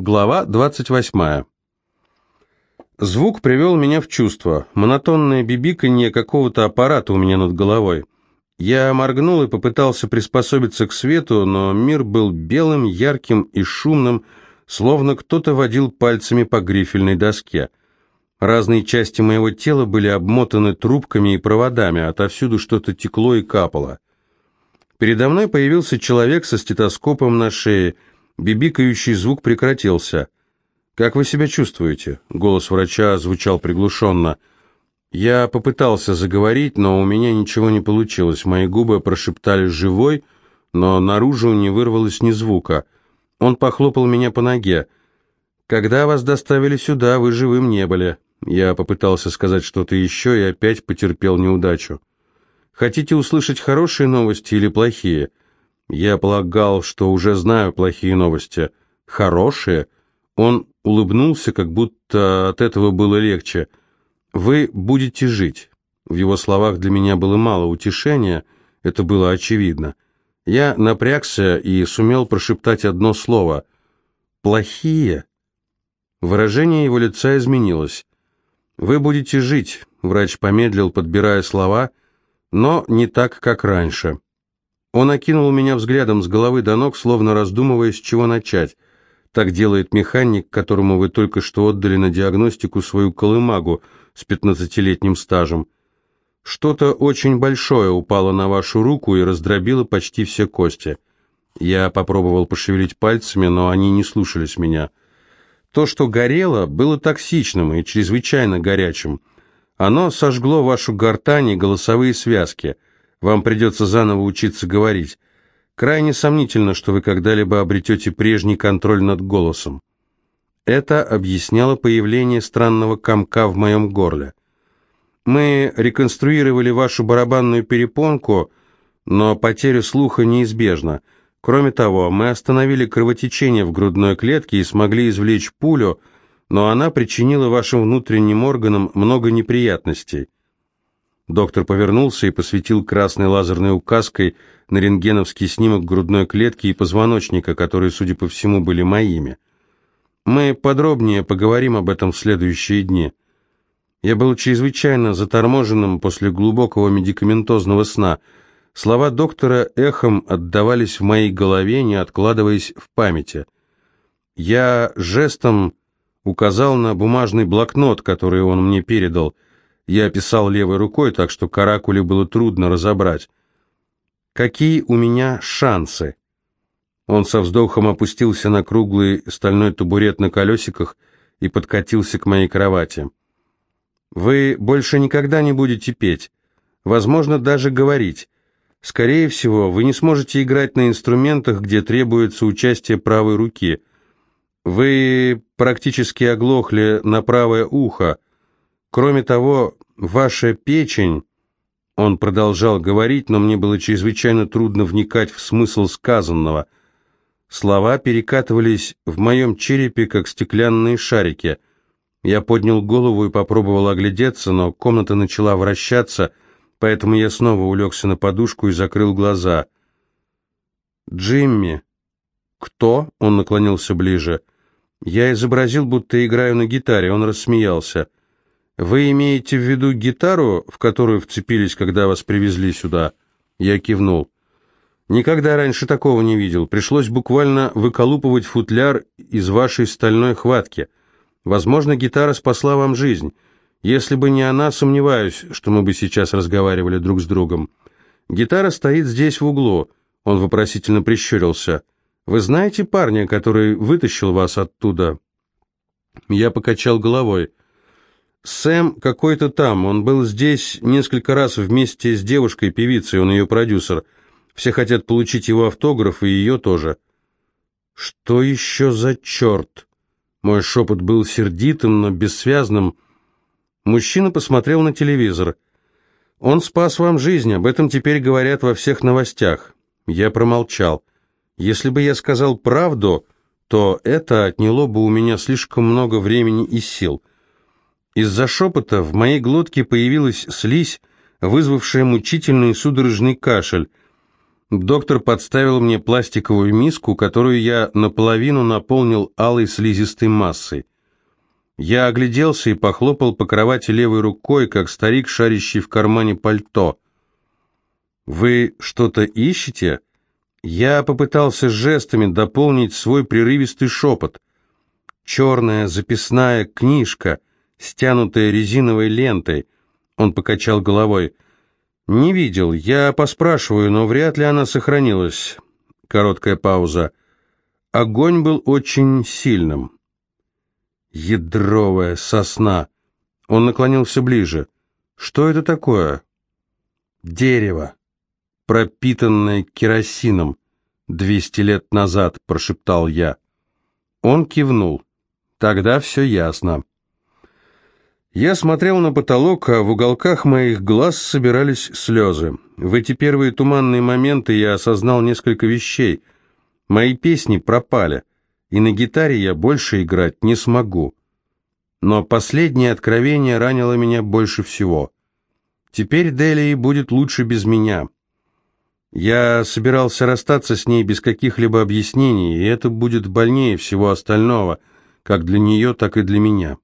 Глава 28. Звук привел меня в чувство. Монотонное бибиканье какого-то аппарата у меня над головой. Я моргнул и попытался приспособиться к свету, но мир был белым, ярким и шумным, словно кто-то водил пальцами по грифельной доске. Разные части моего тела были обмотаны трубками и проводами, отовсюду что-то текло и капало. Передо мной появился человек со стетоскопом на шее – Бибикающий звук прекратился. «Как вы себя чувствуете?» Голос врача звучал приглушенно. Я попытался заговорить, но у меня ничего не получилось. Мои губы прошептали «живой», но наружу не вырвалось ни звука. Он похлопал меня по ноге. «Когда вас доставили сюда, вы живым не были». Я попытался сказать что-то еще и опять потерпел неудачу. «Хотите услышать хорошие новости или плохие?» Я полагал, что уже знаю плохие новости. Хорошие? Он улыбнулся, как будто от этого было легче. Вы будете жить. В его словах для меня было мало утешения, это было очевидно. Я напрягся и сумел прошептать одно слово. «Плохие». Выражение его лица изменилось. «Вы будете жить», — врач помедлил, подбирая слова, но не так, как раньше. Он окинул меня взглядом с головы до ног, словно раздумывая, с чего начать. Так делает механик, которому вы только что отдали на диагностику свою колымагу с пятнадцатилетним стажем. Что-то очень большое упало на вашу руку и раздробило почти все кости. Я попробовал пошевелить пальцами, но они не слушались меня. То, что горело, было токсичным и чрезвычайно горячим. Оно сожгло вашу гортань и голосовые связки – вам придется заново учиться говорить. Крайне сомнительно, что вы когда-либо обретете прежний контроль над голосом. Это объясняло появление странного комка в моем горле. Мы реконструировали вашу барабанную перепонку, но потеря слуха неизбежна. Кроме того, мы остановили кровотечение в грудной клетке и смогли извлечь пулю, но она причинила вашим внутренним органам много неприятностей. Доктор повернулся и посветил красной лазерной указкой на рентгеновский снимок грудной клетки и позвоночника, которые, судя по всему, были моими. Мы подробнее поговорим об этом в следующие дни. Я был чрезвычайно заторможенным после глубокого медикаментозного сна. Слова доктора эхом отдавались в моей голове, не откладываясь в памяти. Я жестом указал на бумажный блокнот, который он мне передал – я писал левой рукой, так что каракули было трудно разобрать. «Какие у меня шансы?» Он со вздохом опустился на круглый стальной табурет на колесиках и подкатился к моей кровати. «Вы больше никогда не будете петь, возможно, даже говорить. Скорее всего, вы не сможете играть на инструментах, где требуется участие правой руки. Вы практически оглохли на правое ухо, Кроме того, ваша печень...» Он продолжал говорить, но мне было чрезвычайно трудно вникать в смысл сказанного. Слова перекатывались в моем черепе, как стеклянные шарики. Я поднял голову и попробовал оглядеться, но комната начала вращаться, поэтому я снова улегся на подушку и закрыл глаза. «Джимми!» «Кто?» — он наклонился ближе. Я изобразил, будто играю на гитаре, он рассмеялся. «Вы имеете в виду гитару, в которую вцепились, когда вас привезли сюда?» Я кивнул. «Никогда раньше такого не видел. Пришлось буквально выколупывать футляр из вашей стальной хватки. Возможно, гитара спасла вам жизнь. Если бы не она, сомневаюсь, что мы бы сейчас разговаривали друг с другом. Гитара стоит здесь в углу». Он вопросительно прищурился. «Вы знаете парня, который вытащил вас оттуда?» Я покачал головой. Сэм какой-то там, он был здесь несколько раз вместе с девушкой-певицей, он ее продюсер. Все хотят получить его автограф, и ее тоже. Что еще за черт? Мой шепот был сердитым, но бессвязным. Мужчина посмотрел на телевизор. «Он спас вам жизнь, об этом теперь говорят во всех новостях». Я промолчал. Если бы я сказал правду, то это отняло бы у меня слишком много времени и сил. Из-за шепота в моей глотке появилась слизь, вызвавшая мучительный судорожный кашель. Доктор подставил мне пластиковую миску, которую я наполовину наполнил алой слизистой массой. Я огляделся и похлопал по кровати левой рукой, как старик, шарящий в кармане пальто. «Вы что-то ищете?» Я попытался жестами дополнить свой прерывистый шепот. «Черная записная книжка, стянутая резиновой лентой». Он покачал головой. «Не видел. Я поспрашиваю, но вряд ли она сохранилась». Короткая пауза. Огонь был очень сильным. Ядровая сосна. Он наклонился ближе. Что это такое? Дерево, пропитанное керосином. Двести лет назад, прошептал я. Он кивнул. Тогда все ясно. Я смотрел на потолок, а в уголках моих глаз собирались слезы. В эти первые туманные моменты я осознал несколько вещей. Мои песни пропали и на гитаре я больше играть не смогу. Но последнее откровение ранило меня больше всего. Теперь Делии будет лучше без меня. Я собирался расстаться с ней без каких-либо объяснений, и это будет больнее всего остального, как для нее, так и для меня.